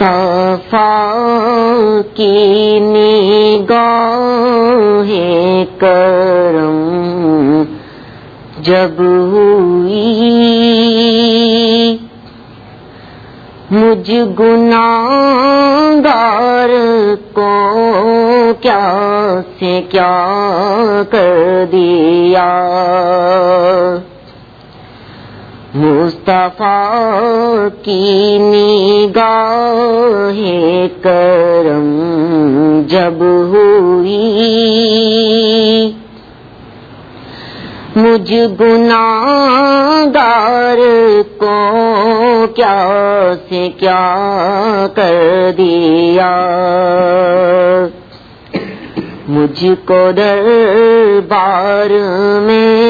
مصطفیٰ کی نگاہ کرم جب ہوئی مجھ گناہگار کو کیا سے کیا کر دیا؟ مصطفیٰ کی نگاہ کرم جب ہوئی۔ مجھ گناہگار کو کیا سے کیا کر دیا؟ مجھ کو دربار میں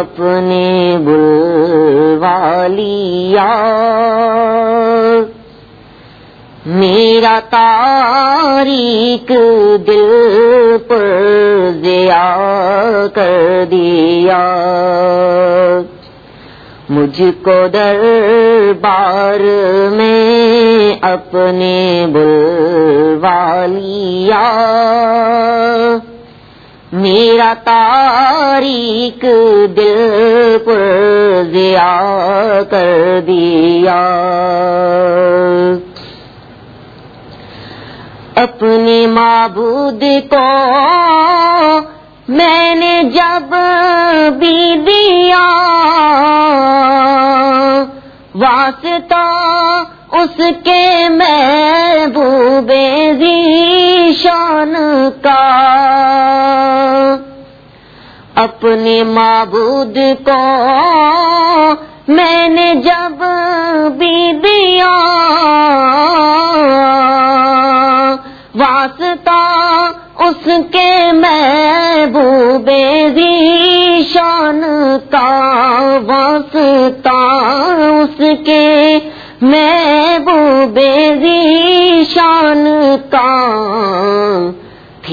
اپنے بلوا لیا میرا تاریخ دل پر دیا کر دیا۔ مجھ کو دربار میں اپنے بلوا لیا میرا تاریخ دل پر دیا کر دیا۔ اپنے معبود کو میں نے جب بھی دیا، واسطہ اس کے محبوب شان کا۔ اپنے معبود کو میں نے جب بھی دیا، واسطہ اس کے محبوب شان کا واسطہ اس کے محبوب شان کا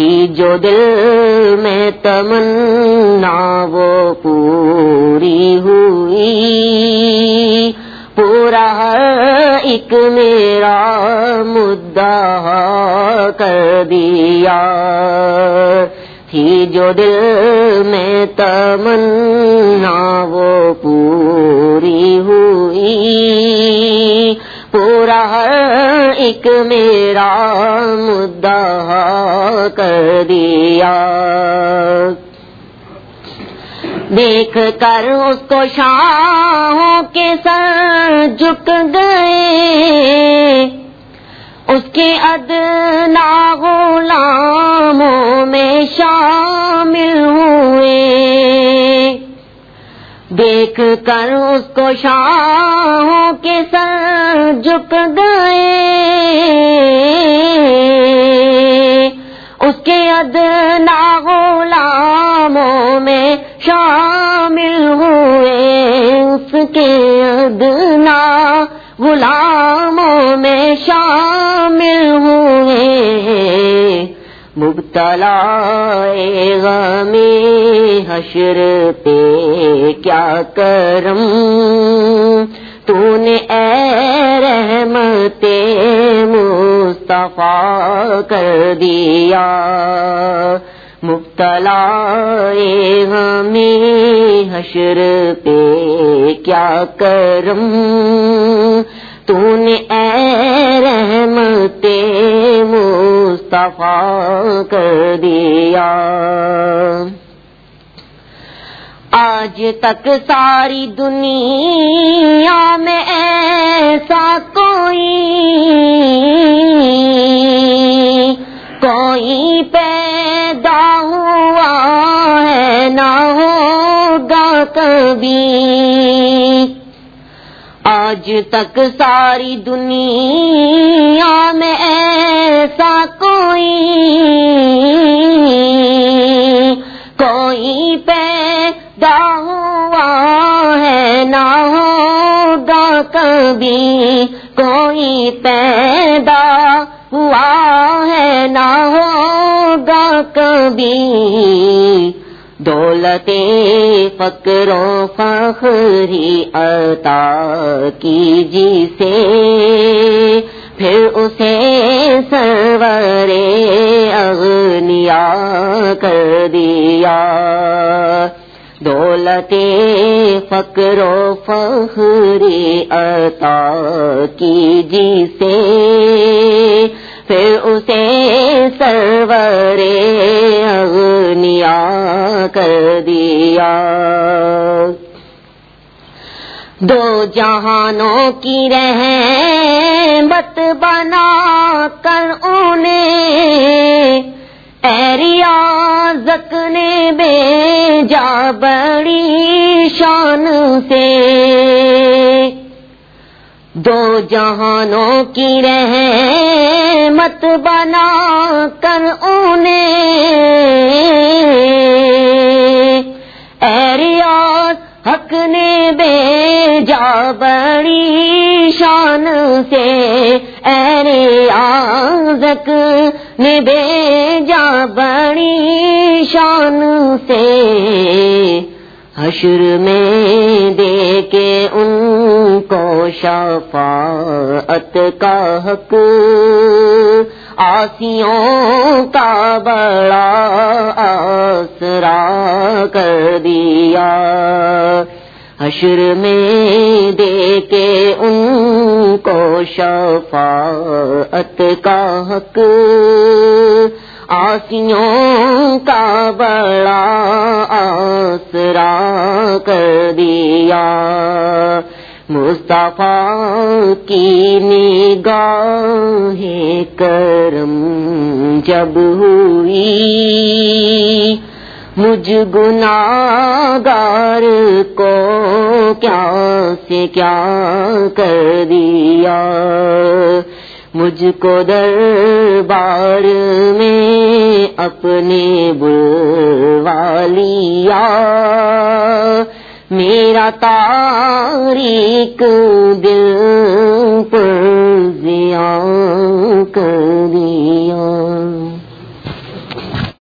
تھی جو دل میں تمنا وہ پوری ہوئی۔ پورا ایک میرا مدعا کر دیا۔ تھی جو دل میں تمنا وہ پوری ہوئی۔ پورا ایک میرا مدعا کر دیا۔ دیکھ کر اس کو شاہوں کے سر جھک گئے۔ اس کے ادنا غلاموں میں شامل ہوئے۔ دیکھ کر اس کو شاہوں کے سر جھک گئے۔ اس کے ادنا غلاموں میں شامل ہوئے، اس کے ادنا غلاموں میں شامل ہوئے۔ مبتلا غم حشر پہ کیا کرم؟ تو نے مصطفیٰ کر دیا۔ مبتلا ہمیں حشر پہ کیا کرم؟ تو نے اے رحمت مصطفیٰ کر دیا۔ آج تک ساری دنیا میں ایسا کوئی کوئی پیدا ہوا ہے نہ ہوگا کبھی۔ آج تک ساری دنیا میں ایسا کوئی کوئی پیدا کبھی کوئی پیدا ہوا ہے نہ ہوگا کبھی۔ دولت فکروں فخری عطا کی جی سے پھر اسے سرورے اغنیا کر دیا۔ دولت فکر و فخری عطا کی جی سے پھر اسے سرور اغنیا کر دیا۔ دو جہانوں کی رہ ریاضت نے بے جا بڑی شان سے۔ دو جہانوں کی رہ مت بنا کر انہیں ریاض حق نے بے جا بڑی شان سے۔ ارے آزک نے بے بڑی شان سے حشر میں دے کے ان کو شفاعت کا حق آسیوں کا بڑا آسرا کر دیا۔ حشر میں دے کے ان کو شفاعت کا حق۔ آسیوں کا بڑا آسرا کر دیا۔ مصطفیٰ کی نگاہ کرم جب ہوئی، مجھ گار کو کیا سے کیا کر دیا؟ مجھ کو دربار میں اپنے بلوا لیا میرا تاریک دل پر زیاں کر دیا۔